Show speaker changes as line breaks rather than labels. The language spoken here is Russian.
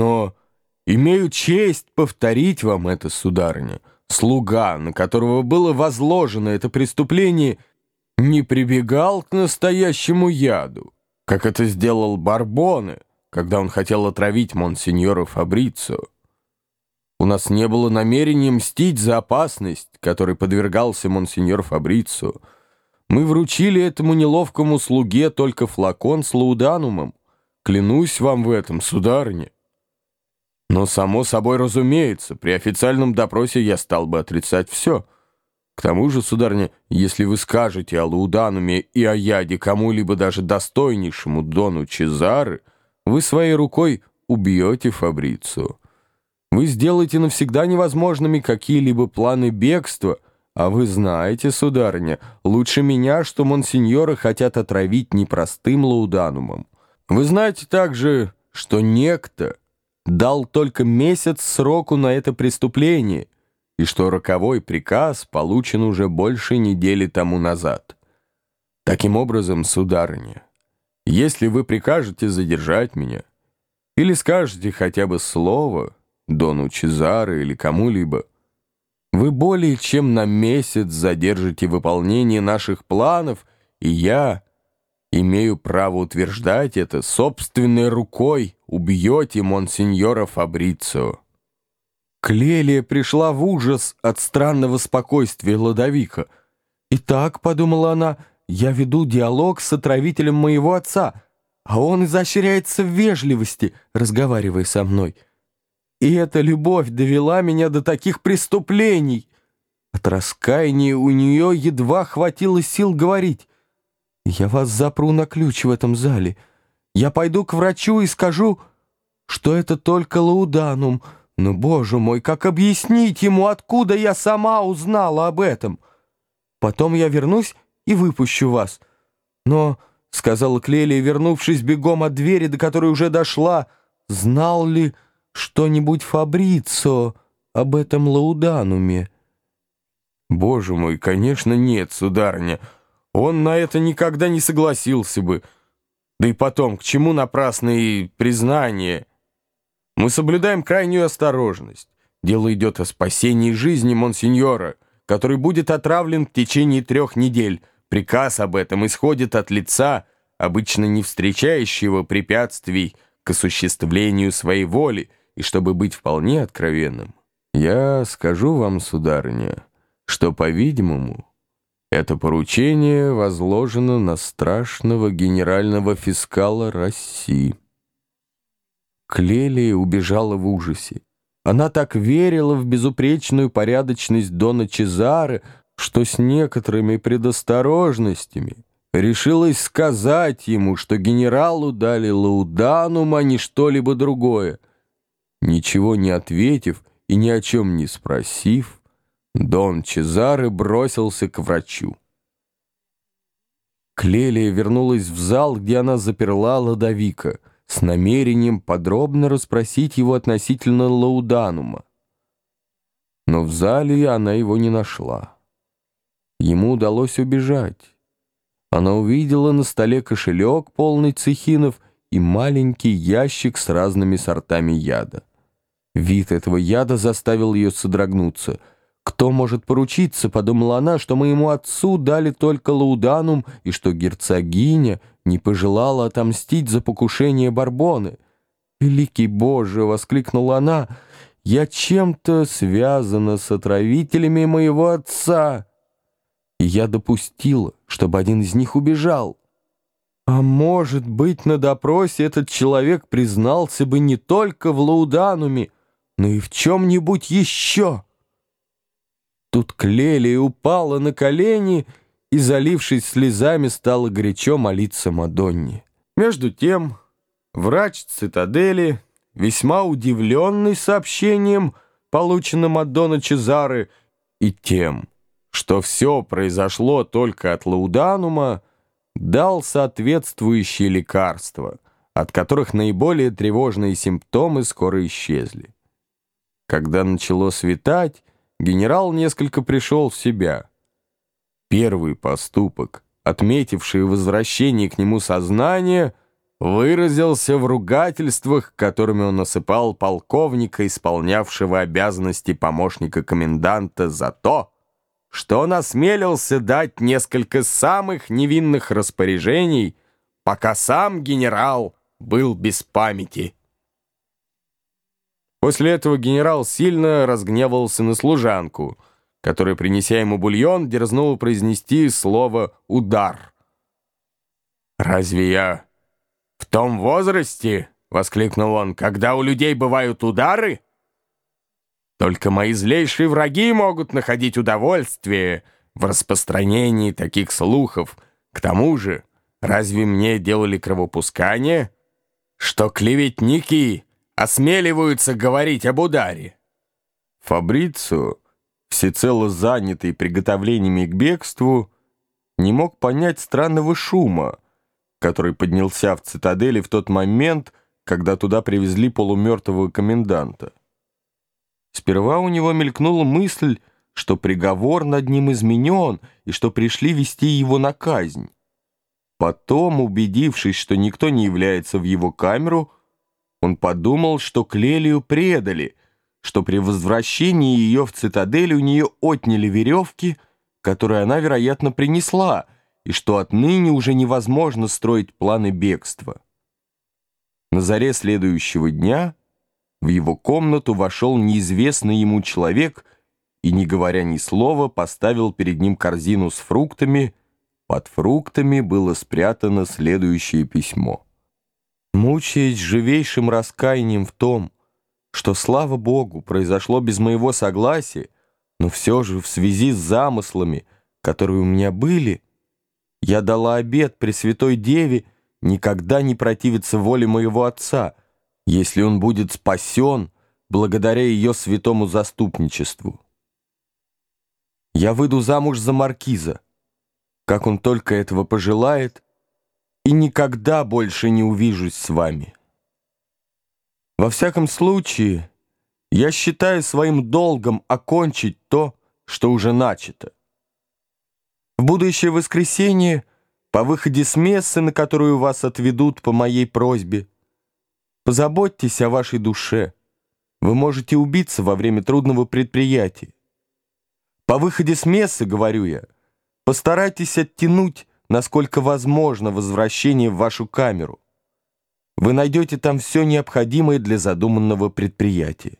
Но имею честь повторить вам это, сударыня. Слуга, на которого было возложено это преступление, не прибегал к настоящему яду, как это сделал Барбоне, когда он хотел отравить монсеньора Фабрицио. У нас не было намерения мстить за опасность, которой подвергался монсеньор Фабрицио. Мы вручили этому неловкому слуге только флакон с лауданумом. Клянусь вам в этом, сударыня. Но, само собой разумеется, при официальном допросе я стал бы отрицать все. К тому же, сударыня, если вы скажете о лаудануме и о яде кому-либо даже достойнейшему Дону Чезары, вы своей рукой убьете Фабрицио. Вы сделаете навсегда невозможными какие-либо планы бегства — а вы знаете, сударыня, лучше меня, что монсеньора хотят отравить непростым лауданумом. Вы знаете также, что некто дал только месяц сроку на это преступление, и что роковой приказ получен уже больше недели тому назад. Таким образом, сударыня, если вы прикажете задержать меня, или скажете хотя бы слово Дону Чезаро или кому-либо, вы более чем на месяц задержите выполнение наших планов, и я имею право утверждать это собственной рукой убьете монсеньора Фабрицио». Клелия пришла в ужас от странного спокойствия Ладовика. «Итак», — подумала она, — «я веду диалог с отравителем моего отца, а он изощряется в вежливости, разговаривая со мной». И эта любовь довела меня до таких преступлений. От раскаяния у нее едва хватило сил говорить. Я вас запру на ключ в этом зале. Я пойду к врачу и скажу, что это только лауданум. Но, боже мой, как объяснить ему, откуда я сама узнала об этом? Потом я вернусь и выпущу вас. Но, — сказала Клелия, вернувшись бегом от двери, до которой уже дошла, — знал ли что-нибудь Фабрицо об этом лаудануме?» «Боже мой, конечно, нет, сударыня. Он на это никогда не согласился бы. Да и потом, к чему напрасные признания? Мы соблюдаем крайнюю осторожность. Дело идет о спасении жизни монсеньора, который будет отравлен в течение трех недель. Приказ об этом исходит от лица, обычно не встречающего препятствий к осуществлению своей воли, и чтобы быть вполне откровенным, я скажу вам, сударыня, что, по-видимому, это поручение возложено на страшного генерального фискала России. Клелия убежала в ужасе. Она так верила в безупречную порядочность Дона Чезары, что с некоторыми предосторожностями решилась сказать ему, что генералу дали лауданум, а не что-либо другое — Ничего не ответив и ни о чем не спросив, Дон Чезаре бросился к врачу. Клелия вернулась в зал, где она заперла Ладовика, с намерением подробно расспросить его относительно Лауданума. Но в зале она его не нашла. Ему удалось убежать. Она увидела на столе кошелек, полный цехинов, и маленький ящик с разными сортами яда. Вид этого яда заставил ее содрогнуться. «Кто может поручиться?» — подумала она, что моему отцу дали только лауданум и что герцогиня не пожелала отомстить за покушение Барбоны. «Великий Боже!» — воскликнула она. «Я чем-то связана с отравителями моего отца!» И я допустила, чтобы один из них убежал. А может быть, на допросе этот человек признался бы не только в лаудануме, но и в чем-нибудь еще. Тут Клелия упала на колени и, залившись слезами, стала горячо молиться Мадонне. Между тем, врач цитадели, весьма удивленный сообщением, полученным от Дона Чезары, и тем, что все произошло только от лауданума, дал соответствующие лекарства, от которых наиболее тревожные симптомы скоро исчезли. Когда начало светать, генерал несколько пришел в себя. Первый поступок, отметивший возвращение к нему сознания, выразился в ругательствах, которыми он осыпал полковника, исполнявшего обязанности помощника коменданта, за то, что он осмелился дать несколько самых невинных распоряжений, пока сам генерал был без памяти. После этого генерал сильно разгневался на служанку, которая, принеся ему бульон, дерзнула произнести слово «удар». «Разве я в том возрасте, — воскликнул он, — когда у людей бывают удары? Только мои злейшие враги могут находить удовольствие в распространении таких слухов. К тому же, разве мне делали кровопускание, что клеветники осмеливаются говорить об ударе?» Фабрицио, всецело занятый приготовлениями к бегству, не мог понять странного шума, который поднялся в цитадели в тот момент, когда туда привезли полумертвого коменданта. Сперва у него мелькнула мысль, что приговор над ним изменен и что пришли вести его на казнь. Потом, убедившись, что никто не является в его камеру, он подумал, что Клелию предали, что при возвращении ее в цитадель у нее отняли веревки, которые она, вероятно, принесла — и что отныне уже невозможно строить планы бегства. На заре следующего дня в его комнату вошел неизвестный ему человек и, не говоря ни слова, поставил перед ним корзину с фруктами. Под фруктами было спрятано следующее письмо. «Мучаясь живейшим раскаянием в том, что, слава Богу, произошло без моего согласия, но все же в связи с замыслами, которые у меня были, — я дала обет Пресвятой Деве никогда не противиться воле моего отца, если он будет спасен благодаря ее святому заступничеству. Я выйду замуж за маркиза, как он только этого пожелает, и никогда больше не увижусь с вами. Во всяком случае, я считаю своим долгом окончить то, что уже начато. В будущее воскресенье, по выходе с мессы, на которую вас отведут по моей просьбе, позаботьтесь о вашей душе. Вы можете убиться во время трудного предприятия. По выходе с мессы, говорю я, постарайтесь оттянуть, насколько возможно, возвращение в вашу камеру. Вы найдете там все необходимое для задуманного предприятия.